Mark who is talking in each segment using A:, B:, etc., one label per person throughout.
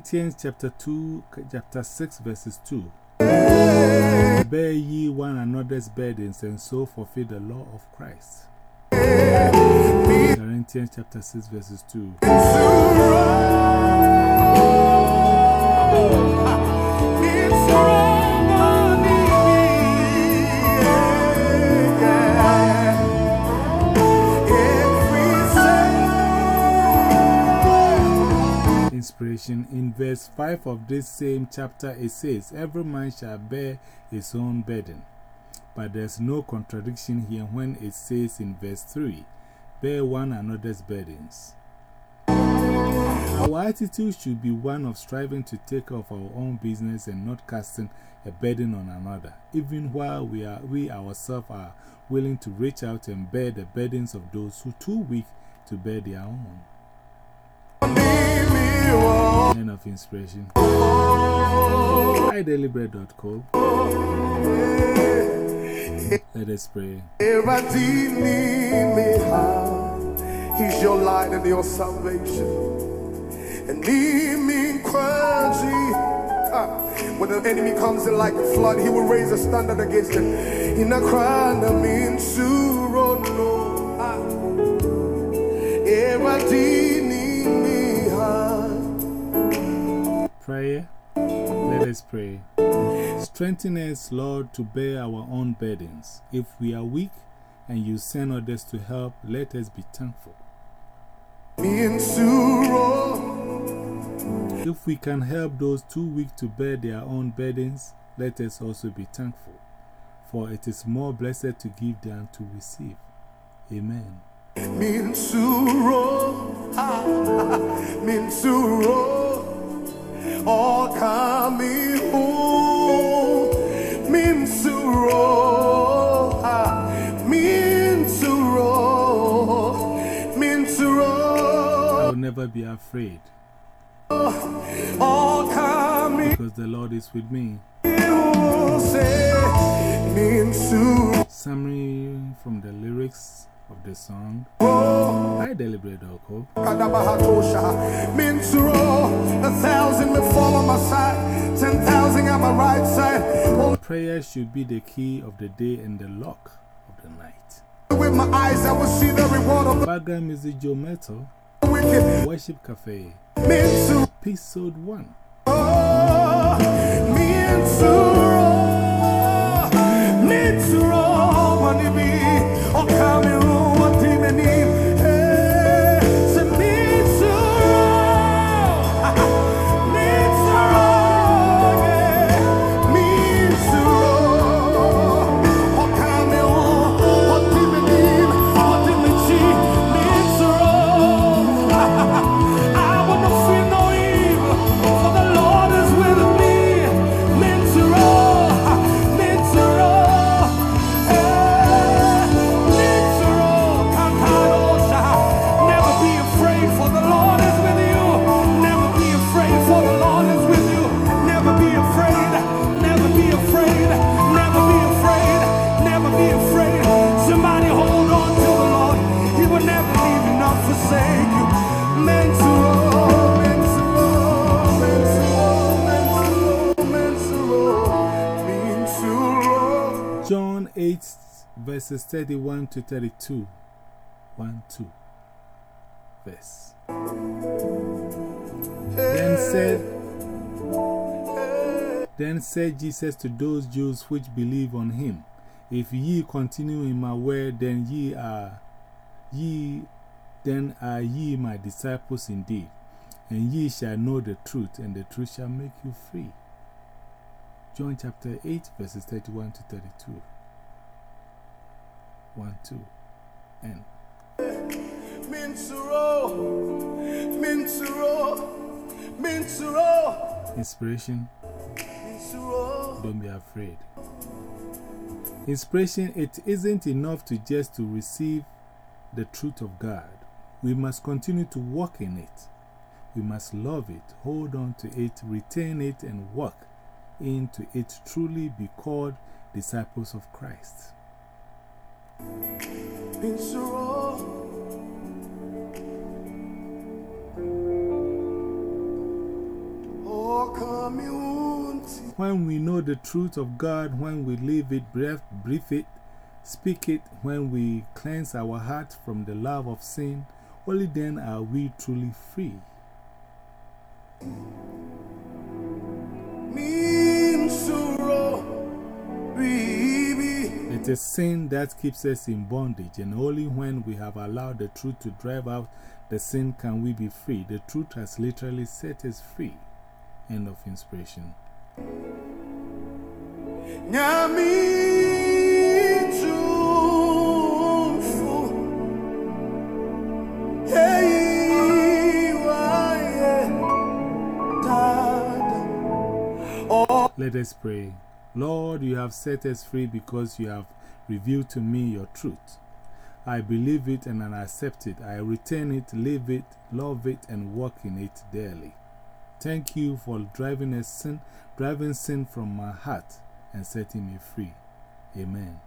A: Corinthians chapter 2, chapter 6, verses 2. Bear ye one another's burdens and so fulfill the law of Christ. Corinthians chapter 6, verses 2. Inspiration in verse 5 of this same chapter, it says, Every man shall bear his own burden. But there's no contradiction here when it says in verse 3, Bear one another's burdens. Our attitude should be one of striving to take off our own business and not casting a burden on another, even while we, are, we ourselves are willing to reach out and bear the burdens of those who are too weak to bear their own. End of inspiration. idailybread.co. Let us pray.
B: He's your light and your salvation. And me, me, when the enemy comes in like a flood, he will raise a standard against him. In oh a crown, I mean,
A: Prayer. Let us pray. Strengthen us, Lord, to bear our own burdens. If we are weak and you send others to help, let us be thankful. If we can help those too weak to bear their own burdens, let us also be thankful, for it is more blessed to give than to receive. Amen. I will never be afraid. Because the Lord is with me. Summary from the lyrics of the song. Oh. idailybread.co. A thousand may fall on my side, ten thousand on my right side. Prayer should be the key of the day and the lock of the night. With my eyes, I will see the reward of the background music, Joe Metal. Worship Cafe. Episode 1. John 8, verses 31 to 32. 1 2. Verse. Then said, then said Jesus to those Jews which believe on him, If ye continue in my word, then ye are, ye, then are ye my disciples indeed, and ye shall know the truth, and the truth shall make you free. John chapter 8, verses 31 to 32. 1, 2, N. Inspiration. Don't be afraid. Inspiration, it isn't enough to just to receive the truth of God. We must continue to walk in it. We must love it, hold on to it, retain it, and walk into it truly be called disciples of Christ. When we know the truth of God, when we live it, breathe, breathe it, speak it, when we cleanse our heart from the love of sin, only then are we truly free. It is sin that keeps us in bondage, and only when we have allowed the truth to drive out the sin can we be free. The truth has literally set us free. End of inspiration. Let us pray. Lord, you have set us free because you have revealed to me your truth. I believe it and I accept it. I retain it, live it, love it, and walk in it daily. Thank you for driving, a sin, driving sin from my heart and setting me free. Amen.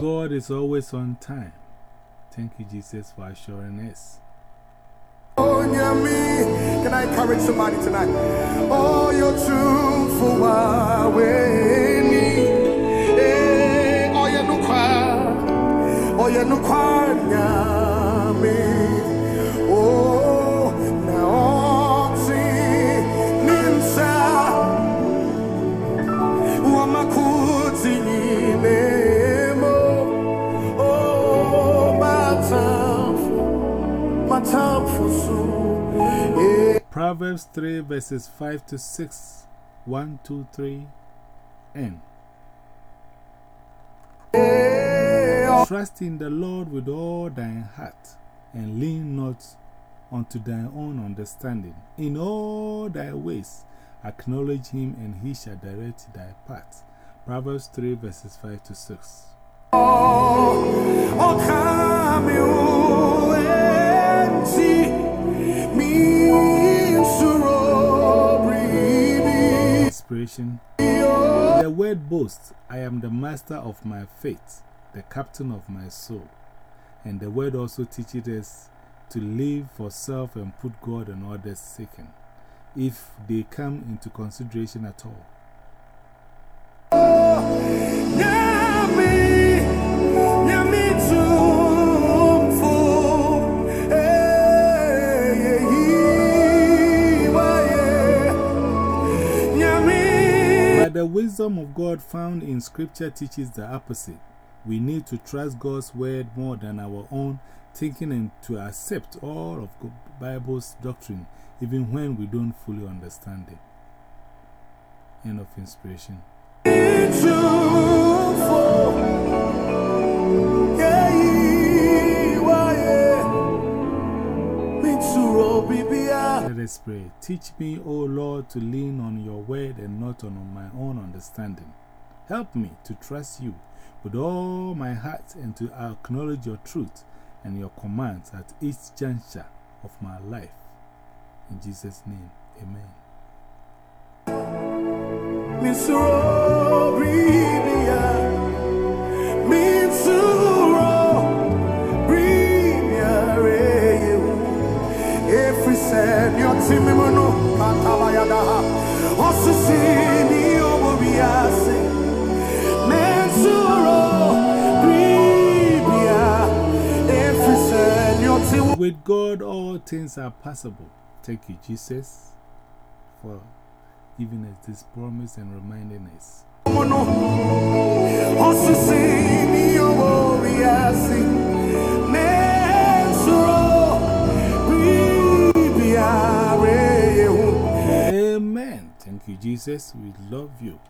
A: God is always on time. Thank you, Jesus, for assuring us.
B: Oh, Can I encourage somebody tonight? Oh, you're true for eh, Oh, you're no choir. Oh, you're no choir.
A: Proverbs 3 verses 5 to 6, 1, 2, 3, N. Trust in the Lord with all thine heart, and lean not unto thine own understanding. In all thy ways acknowledge him, and he shall direct thy paths. Proverbs 3 verses 5 to 6. The word boasts, I am the master of my fate, the captain of my soul. And the word also teaches us to live for self and put God and others second, if they come into consideration at all. But the wisdom of God found in Scripture teaches the opposite. We need to trust God's word more than our own thinking and to accept all of the Bible's doctrine, even when we don't fully understand it. End of inspiration. Let us pray. Teach me, O Lord, to lean on your word and not on my own understanding. Help me to trust you with all my heart and to acknowledge your truth and your commands at each juncture of my life. In Jesus' name, amen. With God, all things are possible. Thank you, Jesus, for giving us this promise and reminding us. Thank you, Jesus. We love you.